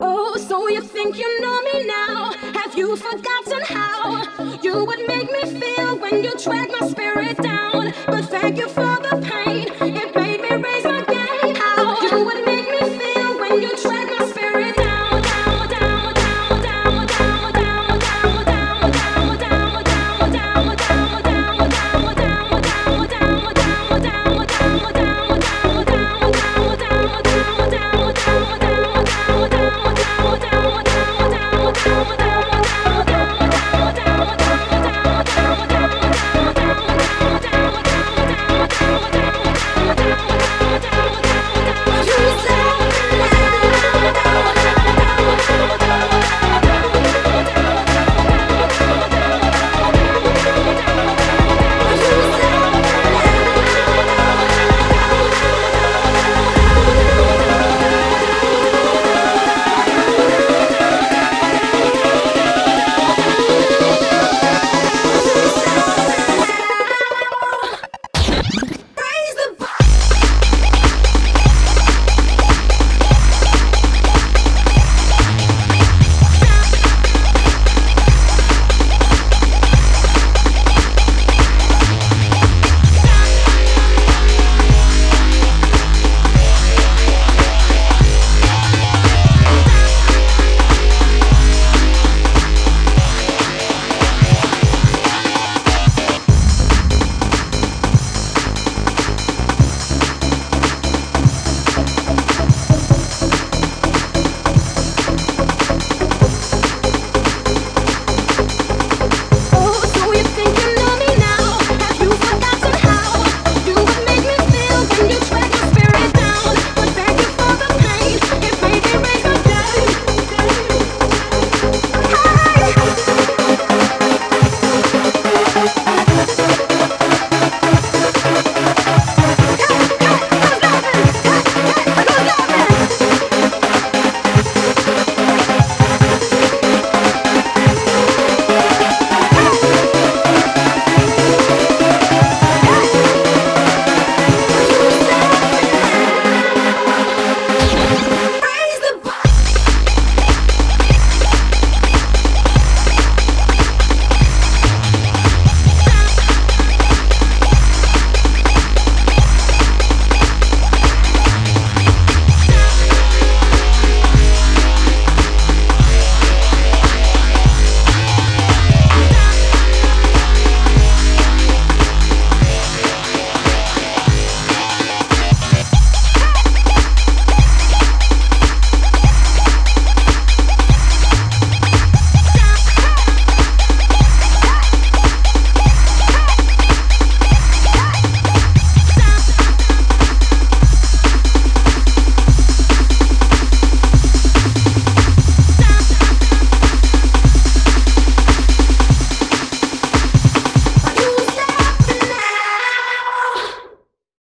Oh, So you think you know me now? Have you forgotten how you would make me feel when you drag my spirit